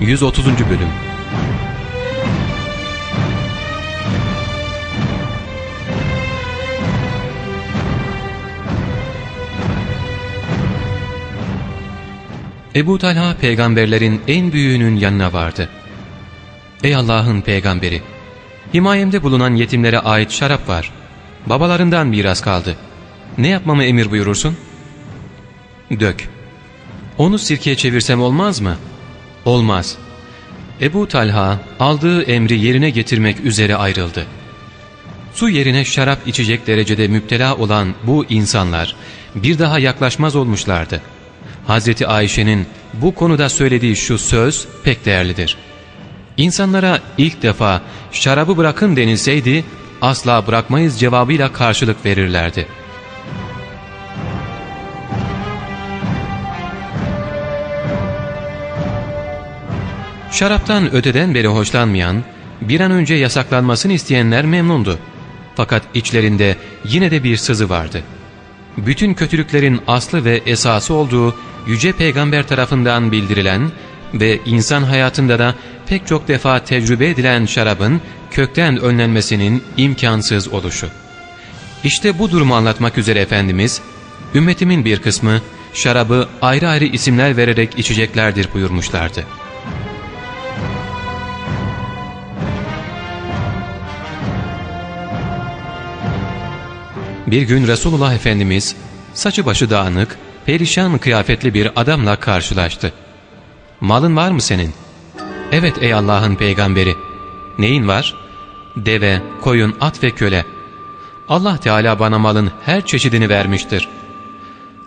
130. Bölüm Ebu Talha peygamberlerin en büyüğünün yanına vardı. Ey Allah'ın peygamberi! Himayemde bulunan yetimlere ait şarap var. Babalarından miras kaldı. Ne yapmamı emir buyurursun? Dök. Onu sirkeye çevirsem olmaz mı? Olmaz. Ebu Talha aldığı emri yerine getirmek üzere ayrıldı. Su yerine şarap içecek derecede müptela olan bu insanlar bir daha yaklaşmaz olmuşlardı. Hazreti Ayşe'nin bu konuda söylediği şu söz pek değerlidir. İnsanlara ilk defa şarabı bırakın denilseydi asla bırakmayız cevabıyla karşılık verirlerdi. Şaraptan öteden beri hoşlanmayan, bir an önce yasaklanmasını isteyenler memnundu. Fakat içlerinde yine de bir sızı vardı. Bütün kötülüklerin aslı ve esası olduğu Yüce Peygamber tarafından bildirilen ve insan hayatında da pek çok defa tecrübe edilen şarabın kökten önlenmesinin imkansız oluşu. İşte bu durumu anlatmak üzere Efendimiz, ümmetimin bir kısmı şarabı ayrı ayrı isimler vererek içeceklerdir buyurmuşlardı. Bir gün Resulullah Efendimiz saçı başı dağınık, perişan kıyafetli bir adamla karşılaştı. ''Malın var mı senin?'' ''Evet ey Allah'ın peygamberi.'' ''Neyin var?'' ''Deve, koyun, at ve köle.'' Allah Teala bana malın her çeşidini vermiştir.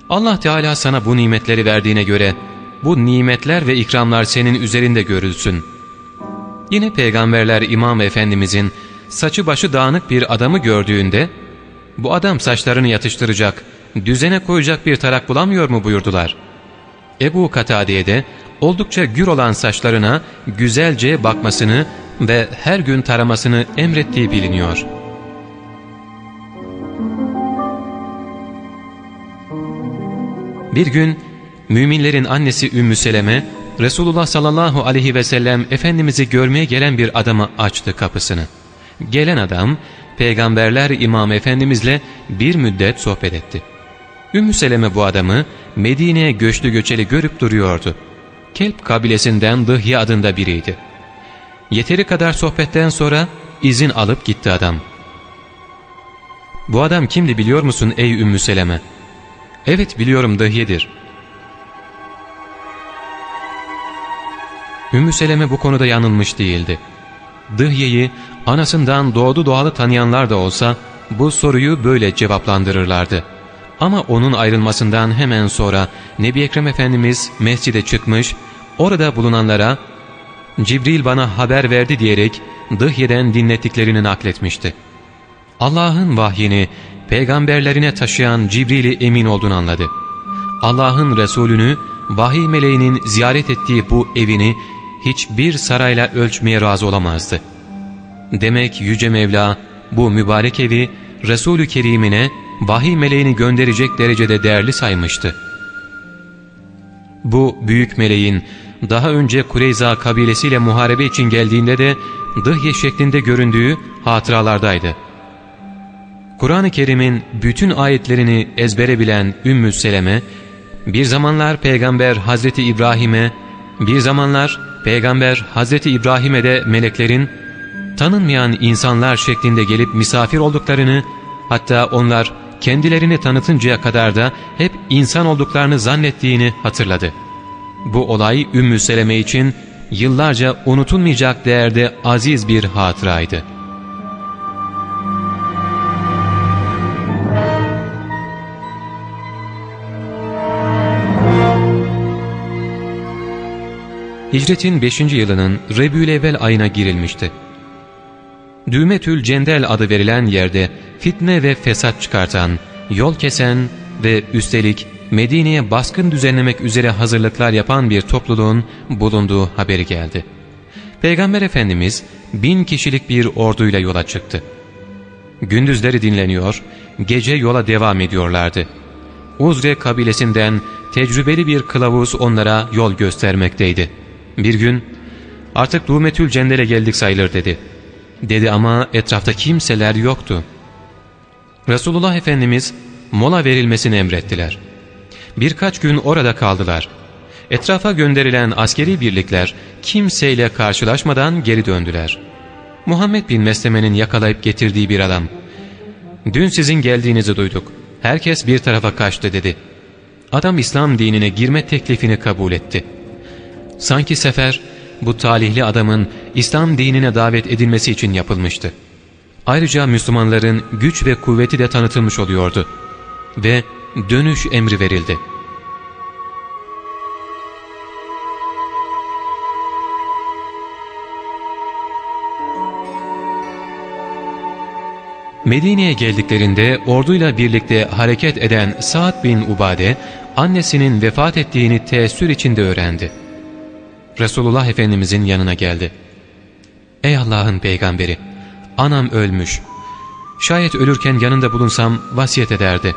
Allah Teala sana bu nimetleri verdiğine göre bu nimetler ve ikramlar senin üzerinde görülsün. Yine peygamberler İmam Efendimizin saçı başı dağınık bir adamı gördüğünde bu adam saçlarını yatıştıracak, düzene koyacak bir tarak bulamıyor mu buyurdular. Ebu Katade'ye de oldukça gür olan saçlarına güzelce bakmasını ve her gün taramasını emrettiği biliniyor. Bir gün müminlerin annesi Ümmü Seleme Resulullah sallallahu aleyhi ve sellem Efendimiz'i görmeye gelen bir adamı açtı kapısını. Gelen adam peygamberler imam efendimizle bir müddet sohbet etti. Ümmü Seleme bu adamı Medine'ye göçlü göçeli görüp duruyordu. Kelp kabilesinden Dıhya adında biriydi. Yeteri kadar sohbetten sonra izin alıp gitti adam. ''Bu adam kimdi biliyor musun ey Ümmü Seleme?'' ''Evet biliyorum Dıhye'dir.'' Ümmü Seleme bu konuda yanılmış değildi. Dıhye'yi anasından doğdu doğalı tanıyanlar da olsa bu soruyu böyle cevaplandırırlardı. Ama onun ayrılmasından hemen sonra Nebi Ekrem Efendimiz mescide çıkmış, orada bulunanlara Cibril bana haber verdi diyerek Dıhye'den dinlettiklerini nakletmişti. Allah'ın vahyini peygamberlerine taşıyan Cibril'i emin olduğunu anladı. Allah'ın Resulünü vahiy meleğinin ziyaret ettiği bu evini hiçbir sarayla ölçmeye razı olamazdı. Demek Yüce Mevla bu mübarek evi Resulü Kerim'ine vahiy meleğini gönderecek derecede değerli saymıştı. Bu büyük meleğin daha önce Kureyza kabilesiyle muharebe için geldiğinde de dıhye şeklinde göründüğü hatıralardaydı. Kur'an-ı Kerim'in bütün ayetlerini ezbere bilen Ümmü Seleme, bir zamanlar Peygamber Hazreti İbrahim'e, bir zamanlar Peygamber Hazreti İbrahim'e de meleklerin tanınmayan insanlar şeklinde gelip misafir olduklarını, hatta onlar kendilerini tanıtıncaya kadar da hep insan olduklarını zannettiğini hatırladı. Bu olay Ümmü Seleme için yıllarca unutulmayacak değerde aziz bir hatıraydı. Hicretin 5. yılının Rebülevvel ayına girilmişti. Düğmetül Cendel adı verilen yerde fitne ve fesat çıkartan, yol kesen ve üstelik Medine'ye baskın düzenlemek üzere hazırlıklar yapan bir topluluğun bulunduğu haberi geldi. Peygamber Efendimiz bin kişilik bir orduyla yola çıktı. Gündüzleri dinleniyor, gece yola devam ediyorlardı. Uzre kabilesinden tecrübeli bir kılavuz onlara yol göstermekteydi. Bir gün Artık Dumetül Cendel'e geldik sayılır dedi. Dedi ama etrafta kimseler yoktu. Resulullah Efendimiz mola verilmesini emrettiler. Birkaç gün orada kaldılar. Etrafa gönderilen askeri birlikler kimseyle karşılaşmadan geri döndüler. Muhammed bin Mesleme'nin yakalayıp getirdiği bir adam. ''Dün sizin geldiğinizi duyduk. Herkes bir tarafa kaçtı.'' dedi. Adam İslam dinine girme teklifini kabul etti. Sanki sefer bu talihli adamın İslam dinine davet edilmesi için yapılmıştı. Ayrıca Müslümanların güç ve kuvveti de tanıtılmış oluyordu. Ve dönüş emri verildi. Medine'ye geldiklerinde orduyla birlikte hareket eden Sa'd bin Ubade, annesinin vefat ettiğini teessür içinde öğrendi. Resulullah Efendimizin yanına geldi. ''Ey Allah'ın peygamberi, anam ölmüş. Şayet ölürken yanında bulunsam vasiyet ederdi.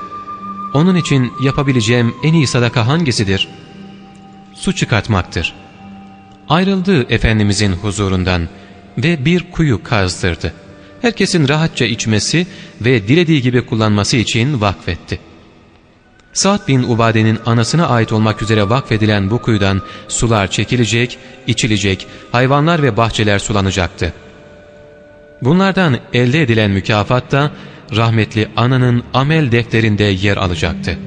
Onun için yapabileceğim en iyi sadaka hangisidir? Su çıkartmaktır. Ayrıldı Efendimizin huzurundan ve bir kuyu kazdırdı. Herkesin rahatça içmesi ve dilediği gibi kullanması için vakfetti. Sa'd bin Ubade'nin anasına ait olmak üzere vakfedilen bu kuyudan sular çekilecek, içilecek, hayvanlar ve bahçeler sulanacaktı. Bunlardan elde edilen mükafat da rahmetli ananın amel defterinde yer alacaktı.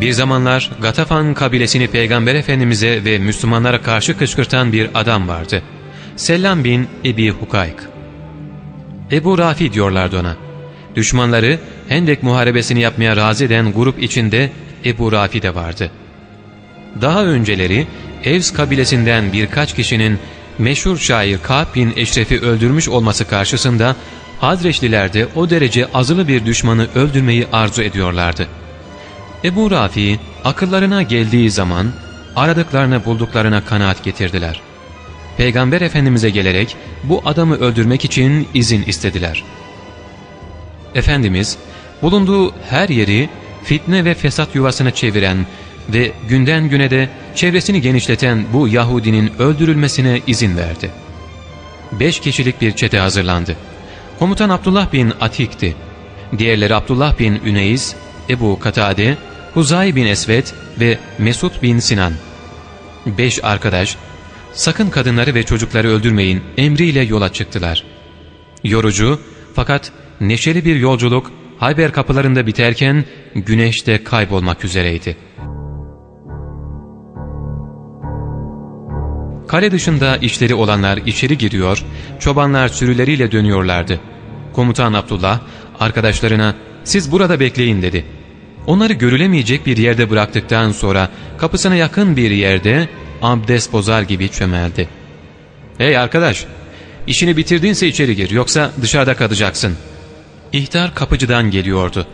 Bir zamanlar Gatafan kabilesini Peygamber Efendimiz'e ve Müslümanlara karşı kışkırtan bir adam vardı. Selam bin Ebi Hukayk. Ebu Rafi diyorlardı ona. Düşmanları Hendek muharebesini yapmaya razı eden grup içinde Ebu Rafi de vardı. Daha önceleri Evs kabilesinden birkaç kişinin meşhur şair Ka'b bin Eşref'i öldürmüş olması karşısında Hazreçliler de o derece azılı bir düşmanı öldürmeyi arzu ediyorlardı. Ebu Rafi akıllarına geldiği zaman aradıklarını bulduklarına kanaat getirdiler. Peygamber Efendimiz'e gelerek bu adamı öldürmek için izin istediler. Efendimiz bulunduğu her yeri fitne ve fesat yuvasına çeviren ve günden güne de çevresini genişleten bu Yahudinin öldürülmesine izin verdi. Beş kişilik bir çete hazırlandı. Komutan Abdullah bin Atik'ti. Diğerleri Abdullah bin Üneyiz, Ebu Katade, Huzay bin Esved ve Mesud bin Sinan. Beş arkadaş, sakın kadınları ve çocukları öldürmeyin emriyle yola çıktılar. Yorucu fakat neşeli bir yolculuk Hayber kapılarında biterken güneş de kaybolmak üzereydi. Kale dışında işleri olanlar içeri giriyor, çobanlar sürüleriyle dönüyorlardı. Komutan Abdullah arkadaşlarına siz burada bekleyin dedi. Onları görülemeyecek bir yerde bıraktıktan sonra kapısına yakın bir yerde abdest bozar gibi çömeldi. ''Hey arkadaş, işini bitirdinse içeri gir yoksa dışarıda kalacaksın.'' İhtar kapıcıdan geliyordu.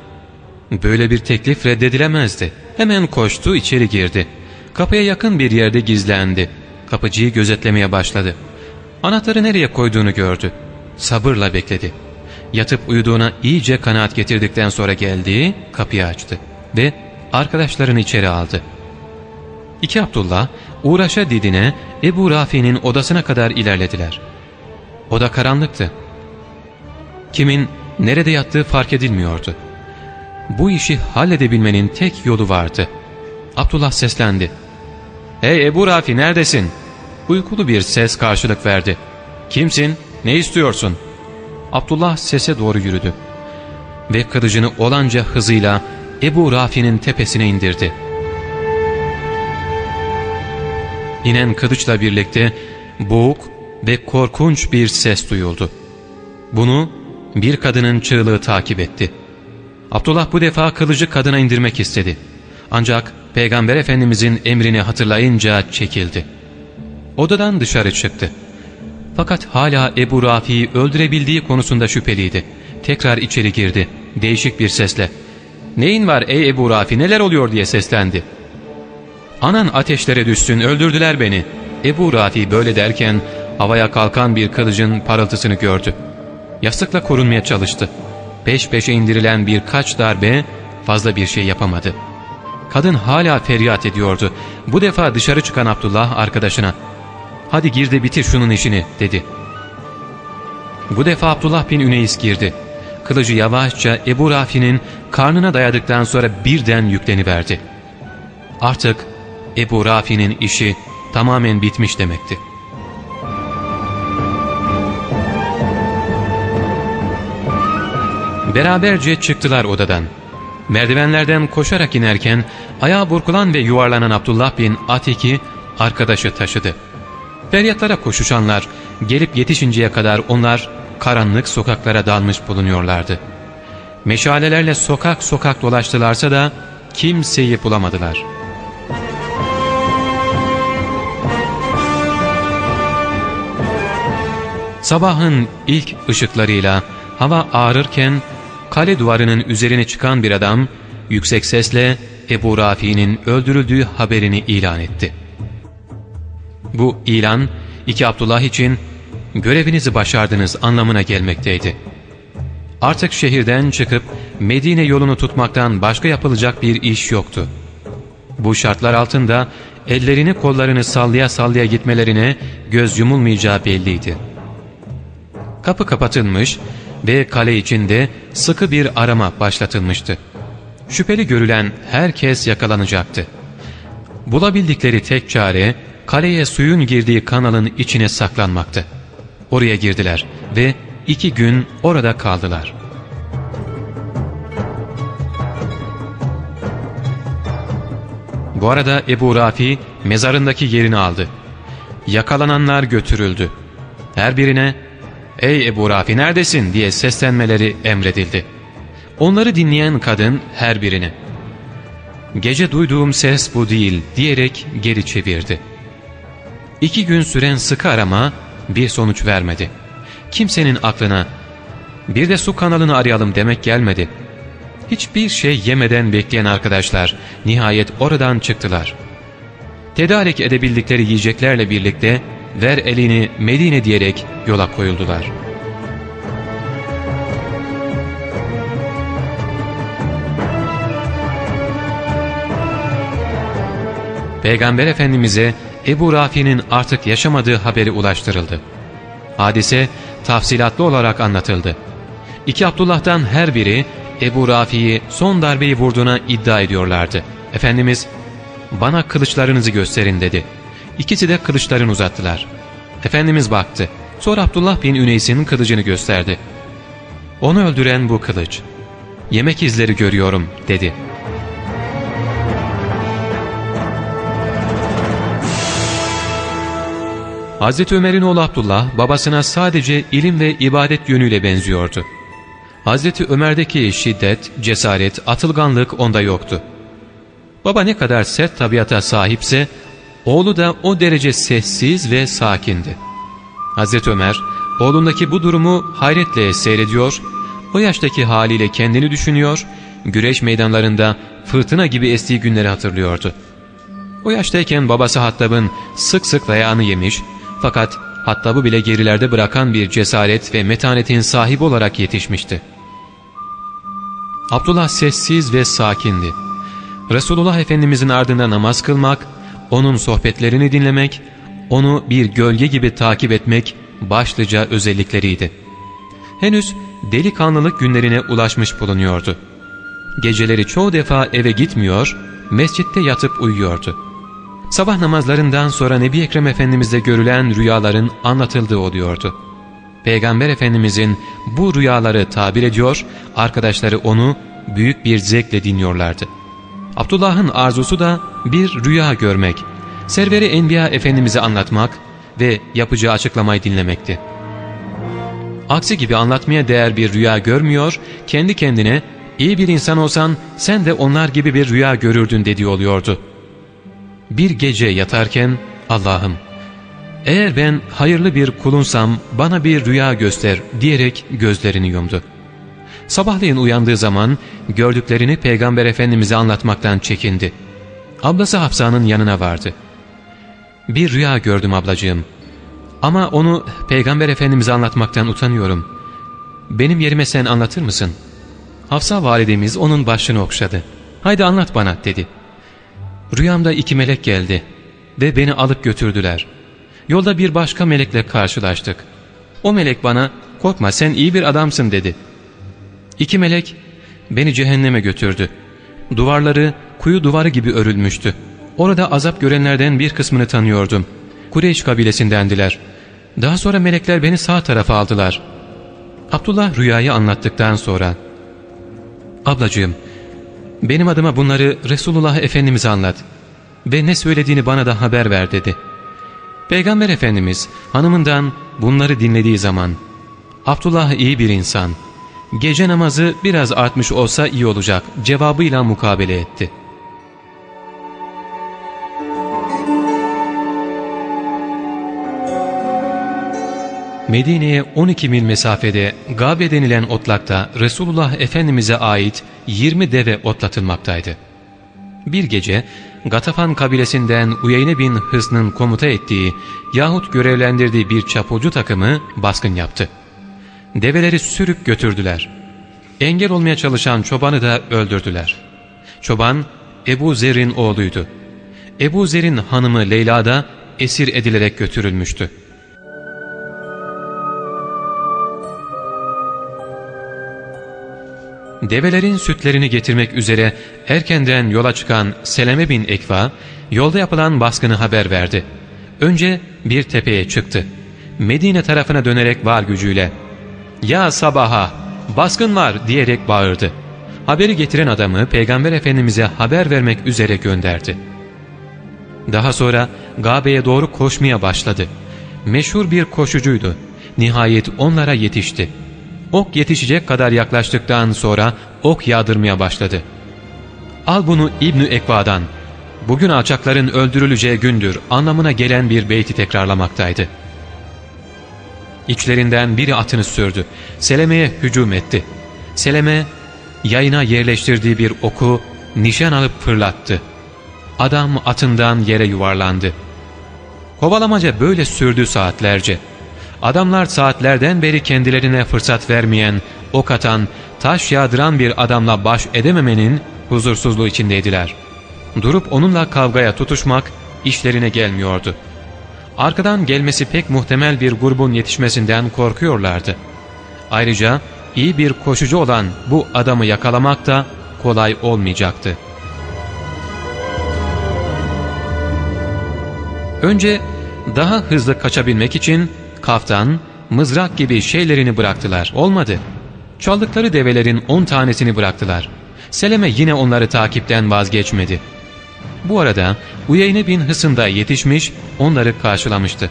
Böyle bir teklif reddedilemezdi. Hemen koştu içeri girdi. Kapıya yakın bir yerde gizlendi. Kapıcıyı gözetlemeye başladı. Anahtarı nereye koyduğunu gördü. Sabırla bekledi. Yatıp uyuduğuna iyice kanaat getirdikten sonra geldi, kapıyı açtı ve arkadaşlarını içeri aldı. İki Abdullah uğraşa didine Ebu Rafi'nin odasına kadar ilerlediler. Oda karanlıktı. Kimin nerede yattığı fark edilmiyordu. Bu işi halledebilmenin tek yolu vardı. Abdullah seslendi. ''Hey Ebu Rafi neredesin?'' Uykulu bir ses karşılık verdi. ''Kimsin? Ne istiyorsun?'' Abdullah sese doğru yürüdü. Ve kılıcını olanca hızıyla Ebu Rafi'nin tepesine indirdi. İnen kılıçla birlikte boğuk ve korkunç bir ses duyuldu. Bunu bir kadının çığlığı takip etti. Abdullah bu defa kılıcı kadına indirmek istedi. Ancak Peygamber Efendimizin emrini hatırlayınca çekildi. Odadan dışarı çıktı. Fakat hala Ebu Rafi'yi öldürebildiği konusunda şüpheliydi. Tekrar içeri girdi. Değişik bir sesle. ''Neyin var ey Ebu Rafi neler oluyor?'' diye seslendi. ''Anan ateşlere düşsün öldürdüler beni.'' Ebu Rafi böyle derken havaya kalkan bir kılıcın parıltısını gördü. Yastıkla korunmaya çalıştı. Peş peşe indirilen birkaç darbe fazla bir şey yapamadı. Kadın hala feryat ediyordu. Bu defa dışarı çıkan Abdullah arkadaşına ''Hadi gir de bitir şunun işini'' dedi. Bu defa Abdullah bin Üneys girdi. Kılıcı yavaşça Ebu Rafi'nin karnına dayadıktan sonra birden yükleniverdi. Artık Ebu Rafi'nin işi tamamen bitmiş demekti. Beraberce çıktılar odadan. Merdivenlerden koşarak inerken ayağı burkulan ve yuvarlanan Abdullah bin Atik'i arkadaşı taşıdı. Feryatlara koşuşanlar gelip yetişinceye kadar onlar karanlık sokaklara dalmış bulunuyorlardı. Meşalelerle sokak sokak dolaştılarsa da kimseyi bulamadılar. Sabahın ilk ışıklarıyla hava ağrırken kale duvarının üzerine çıkan bir adam yüksek sesle Ebu Rafi'nin öldürüldüğü haberini ilan etti. Bu ilan iki Abdullah için görevinizi başardınız anlamına gelmekteydi. Artık şehirden çıkıp Medine yolunu tutmaktan başka yapılacak bir iş yoktu. Bu şartlar altında ellerini kollarını sallaya sallaya gitmelerine göz yumulmayacağı belliydi. Kapı kapatılmış ve kale içinde sıkı bir arama başlatılmıştı. Şüpheli görülen herkes yakalanacaktı. Bulabildikleri tek çare kaleye suyun girdiği kanalın içine saklanmaktı. Oraya girdiler ve iki gün orada kaldılar. Bu arada Ebu Rafi mezarındaki yerini aldı. Yakalananlar götürüldü. Her birine ''Ey Ebu Rafi neredesin?'' diye seslenmeleri emredildi. Onları dinleyen kadın her birine ''Gece duyduğum ses bu değil'' diyerek geri çevirdi. İki gün süren sıkı arama bir sonuç vermedi. Kimsenin aklına bir de su kanalını arayalım demek gelmedi. Hiçbir şey yemeden bekleyen arkadaşlar nihayet oradan çıktılar. Tedarik edebildikleri yiyeceklerle birlikte ver elini Medine diyerek yola koyuldular. Peygamber Efendimiz'e Ebu Rafi'nin artık yaşamadığı haberi ulaştırıldı. Hadise tafsilatlı olarak anlatıldı. İki Abdullah'tan her biri Ebu Rafi'yi son darbeyi vurduğuna iddia ediyorlardı. Efendimiz bana kılıçlarınızı gösterin dedi. İkisi de kılıçlarını uzattılar. Efendimiz baktı. Sonra Abdullah bin Üneys'in kılıcını gösterdi. Onu öldüren bu kılıç. Yemek izleri görüyorum dedi. Hazreti Ömer'in oğlu Abdullah babasına sadece ilim ve ibadet yönüyle benziyordu. Hazreti Ömer'deki şiddet, cesaret, atılganlık onda yoktu. Baba ne kadar sert tabiata sahipse oğlu da o derece sessiz ve sakindi. Hazreti Ömer oğlundaki bu durumu hayretle seyrediyor, o yaştaki haliyle kendini düşünüyor, güreş meydanlarında fırtına gibi estiği günleri hatırlıyordu. O yaştayken babası Hattab'ın sık sık dayağını yemiş, fakat Hattab'ı bile gerilerde bırakan bir cesaret ve metanetin sahibi olarak yetişmişti. Abdullah sessiz ve sakindi. Resulullah Efendimizin ardında namaz kılmak, onun sohbetlerini dinlemek, onu bir gölge gibi takip etmek başlıca özellikleriydi. Henüz delikanlılık günlerine ulaşmış bulunuyordu. Geceleri çoğu defa eve gitmiyor, mescitte yatıp uyuyordu. Sabah namazlarından sonra Nebi Ekrem Efendimiz'de görülen rüyaların anlatıldığı oluyordu. Peygamber Efendimizin bu rüyaları tabir ediyor, arkadaşları onu büyük bir zevkle dinliyorlardı. Abdullah'ın arzusu da bir rüya görmek, Serveri Enbiya Efendimiz'i anlatmak ve yapacağı açıklamayı dinlemekti. Aksi gibi anlatmaya değer bir rüya görmüyor, kendi kendine iyi bir insan olsan sen de onlar gibi bir rüya görürdün dediği oluyordu. Bir gece yatarken Allah'ım eğer ben hayırlı bir kulunsam bana bir rüya göster diyerek gözlerini yumdu. Sabahleyin uyandığı zaman gördüklerini Peygamber Efendimiz'e anlatmaktan çekindi. Ablası Hafsa'nın yanına vardı. ''Bir rüya gördüm ablacığım. Ama onu Peygamber Efendimiz'e anlatmaktan utanıyorum. Benim yerime sen anlatır mısın?'' Hafsa validemiz onun başını okşadı. ''Haydi anlat bana'' dedi. Rüyamda iki melek geldi ve beni alıp götürdüler. Yolda bir başka melekle karşılaştık. O melek bana korkma sen iyi bir adamsın dedi. İki melek beni cehenneme götürdü. Duvarları kuyu duvarı gibi örülmüştü. Orada azap görenlerden bir kısmını tanıyordum. Kureyş kabilesindendiler. Daha sonra melekler beni sağ tarafa aldılar. Abdullah rüyayı anlattıktan sonra ''Ablacığım, benim adıma bunları Resulullah Efendimiz'e anlat ve ne söylediğini bana da haber ver.'' dedi. Peygamber Efendimiz hanımından bunları dinlediği zaman ''Abdullah iyi bir insan, gece namazı biraz artmış olsa iyi olacak.'' cevabıyla mukabele etti.'' Medine'ye 12 mil mesafede Gabe denilen otlakta Resulullah Efendimiz'e ait 20 deve otlatılmaktaydı. Bir gece Gatafan kabilesinden Uyeyne bin Hısn'ın komuta ettiği yahut görevlendirdiği bir çapulcu takımı baskın yaptı. Develeri sürüp götürdüler. Engel olmaya çalışan çobanı da öldürdüler. Çoban Ebu Zer'in oğluydu. Ebu Zer'in hanımı Leyla da esir edilerek götürülmüştü. Develerin sütlerini getirmek üzere erkenden yola çıkan Seleme bin Ekva, yolda yapılan baskını haber verdi. Önce bir tepeye çıktı. Medine tarafına dönerek var gücüyle ''Ya sabaha, baskın var!'' diyerek bağırdı. Haberi getiren adamı Peygamber Efendimiz'e haber vermek üzere gönderdi. Daha sonra Gabe'ye doğru koşmaya başladı. Meşhur bir koşucuydu. Nihayet onlara yetişti. Ok yetişecek kadar yaklaştıktan sonra ok yağdırmaya başladı. Al bunu İbnü Ekva'dan, bugün alçakların öldürüleceği gündür anlamına gelen bir beyti tekrarlamaktaydı. İçlerinden biri atını sürdü. Seleme'ye hücum etti. Seleme yayına yerleştirdiği bir oku nişan alıp fırlattı. Adam atından yere yuvarlandı. Kovalamaca böyle sürdü saatlerce. Adamlar saatlerden beri kendilerine fırsat vermeyen, ok atan, taş yağdıran bir adamla baş edememenin huzursuzluğu içindeydiler. Durup onunla kavgaya tutuşmak işlerine gelmiyordu. Arkadan gelmesi pek muhtemel bir grubun yetişmesinden korkuyorlardı. Ayrıca iyi bir koşucu olan bu adamı yakalamak da kolay olmayacaktı. Önce daha hızlı kaçabilmek için kaftan, mızrak gibi şeylerini bıraktılar. Olmadı. Çaldıkları develerin on tanesini bıraktılar. Seleme yine onları takipten vazgeçmedi. Bu arada Uyeyne bin Hısın da yetişmiş, onları karşılamıştı.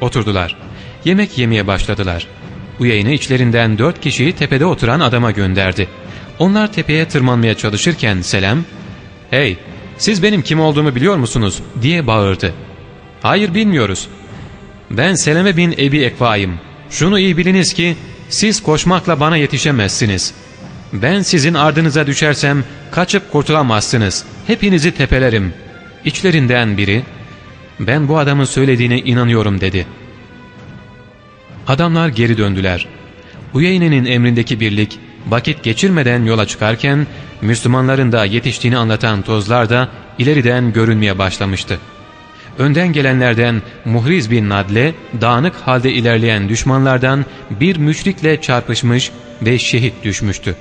Oturdular. Yemek yemeye başladılar. Uyeyne içlerinden dört kişiyi tepede oturan adama gönderdi. Onlar tepeye tırmanmaya çalışırken Selem, ''Hey, siz benim kim olduğumu biliyor musunuz?'' diye bağırdı. ''Hayır bilmiyoruz. Ben Seleme bin Ebi Ekva'yım. Şunu iyi biliniz ki siz koşmakla bana yetişemezsiniz. Ben sizin ardınıza düşersem kaçıp kurtulamazsınız. Hepinizi tepelerim. İçlerinden biri ben bu adamın söylediğine inanıyorum dedi. Adamlar geri döndüler. Uyeyne'nin emrindeki birlik vakit geçirmeden yola çıkarken Müslümanların da yetiştiğini anlatan tozlar da ileriden görünmeye başlamıştı. Önden gelenlerden Muhriz bin Nadle dağınık halde ilerleyen düşmanlardan bir müşrikle çarpışmış ve şehit düşmüştü.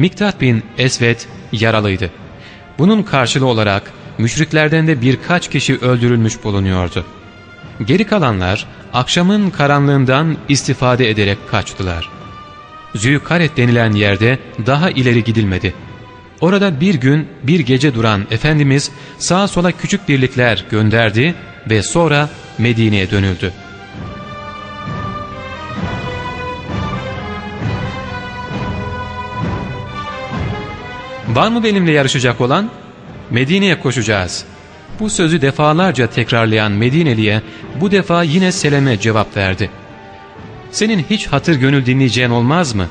Miktat bin Esvet yaralıydı. Bunun karşılığı olarak müşriklerden de birkaç kişi öldürülmüş bulunuyordu. Geri kalanlar akşamın karanlığından istifade ederek kaçtılar. Zülkaret denilen yerde daha ileri gidilmedi. Orada bir gün bir gece duran Efendimiz sağa sola küçük birlikler gönderdi ve sonra Medine'ye dönüldü. Var mı benimle yarışacak olan? Medine'ye koşacağız. Bu sözü defalarca tekrarlayan Medineli'ye bu defa yine Seleme cevap verdi. Senin hiç hatır gönül dinleyeceğin olmaz mı?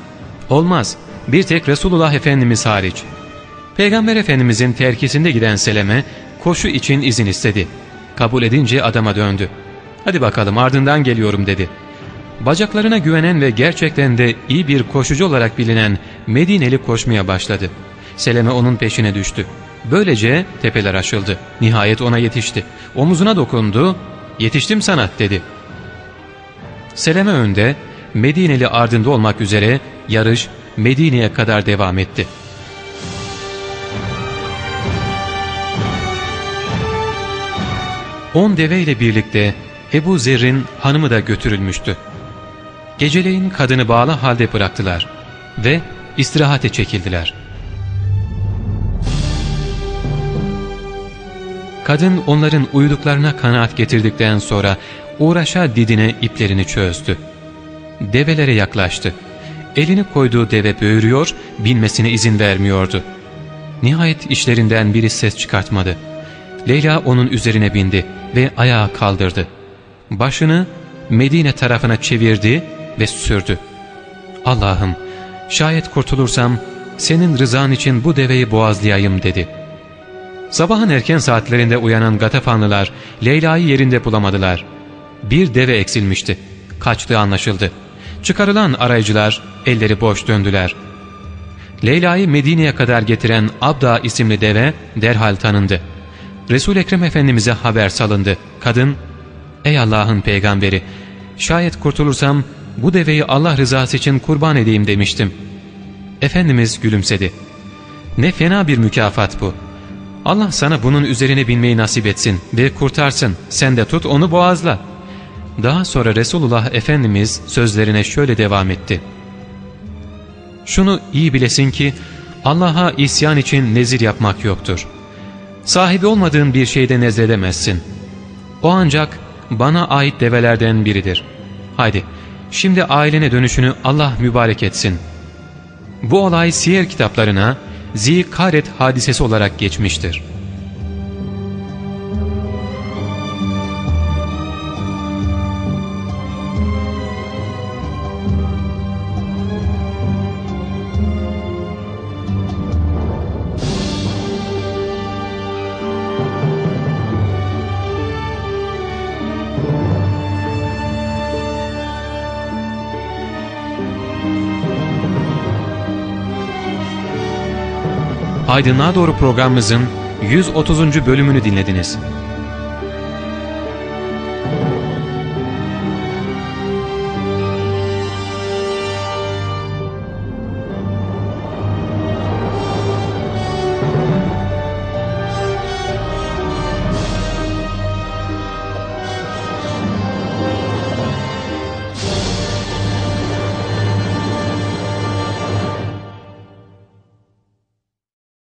Olmaz. Bir tek Resulullah Efendimiz hariç. Peygamber Efendimizin terkisinde giden Seleme koşu için izin istedi. Kabul edince adama döndü. Hadi bakalım ardından geliyorum dedi. Bacaklarına güvenen ve gerçekten de iyi bir koşucu olarak bilinen Medineli koşmaya başladı. Seleme onun peşine düştü. Böylece tepeler aşıldı. Nihayet ona yetişti. Omuzuna dokundu. Yetiştim sana dedi. Seleme önde, Medineli ardında olmak üzere yarış Medine'ye kadar devam etti. On deve ile birlikte Ebu Zer'in hanımı da götürülmüştü. Geceleyin kadını bağlı halde bıraktılar ve istirahate çekildiler. Kadın onların uyuduklarına kanaat getirdikten sonra uğraşa didine iplerini çözdü. Develere yaklaştı. Elini koyduğu deve böğürüyor, binmesine izin vermiyordu. Nihayet işlerinden biri ses çıkartmadı. Leyla onun üzerine bindi ve ayağa kaldırdı. Başını Medine tarafına çevirdi ve sürdü. Allah'ım şayet kurtulursam senin rızan için bu deveyi boğazlayayım dedi. Sabahın erken saatlerinde uyanan Gatafanlılar Leyla'yı yerinde bulamadılar. Bir deve eksilmişti. Kaçtığı anlaşıldı. Çıkarılan arayıcılar elleri boş döndüler. Leyla'yı Medine'ye kadar getiren Abda isimli deve derhal tanındı. resul Ekrem Efendimiz'e haber salındı. Kadın, ''Ey Allah'ın peygamberi, şayet kurtulursam bu deveyi Allah rızası için kurban edeyim demiştim. Efendimiz gülümsedi. Ne fena bir mükafat bu. Allah sana bunun üzerine binmeyi nasip etsin ve kurtarsın. Sen de tut onu boğazla. Daha sonra Resulullah Efendimiz sözlerine şöyle devam etti. Şunu iyi bilesin ki Allah'a isyan için nezir yapmak yoktur. Sahibi olmadığın bir şeyde nezredemezsin. O ancak bana ait develerden biridir. Haydi Şimdi ailene dönüşünü Allah mübarek etsin. Bu olay siyer kitaplarına Zikaret hadisesi olarak geçmiştir. Aydınlığa Doğru programımızın 130. bölümünü dinlediniz.